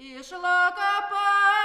и шла копать.